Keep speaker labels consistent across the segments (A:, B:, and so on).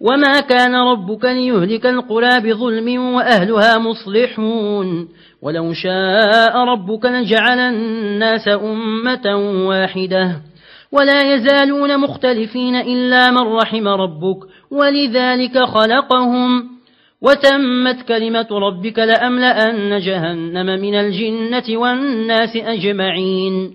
A: وما كان ربك ليهلك القرى بظلم وأهلها مصلحون ولو شاء ربك لجعل الناس أمة واحدة ولا يزالون مختلفين إلا من رحم ربك ولذلك خلقهم وتمت كلمة ربك لأملأن جهنم من الجنة والناس أجمعين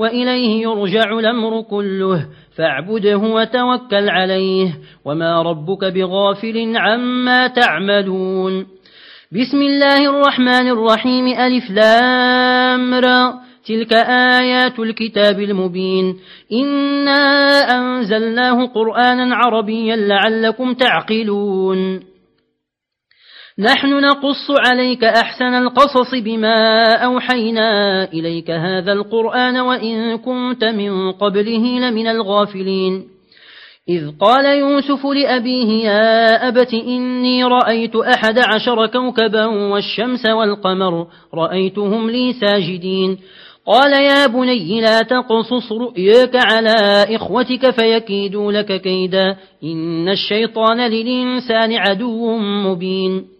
A: وإليه يرجع الأمر كله فاعبده وتوكل عليه وما ربك بغافل عما تعملون. بسم الله الرحمن الرحيم ألف لامر تلك آيات الكتاب المبين. إنا أنزلناه قرآنا عربيا لعلكم تعقلون. نحن نقص عليك أحسن القصص بما أوحينا إليك هذا القرآن وإن كنت من قبله لمن الغافلين. إذ قال يوسف لأبيه يا أبت إني رأيت أحد عشر كوكبا والشمس والقمر رأيتهم لي ساجدين. قال يا بني لا تقصص رؤياك على إخوتك فيكيدوا لك كيدا إن الشيطان للإنسان عدو مبين.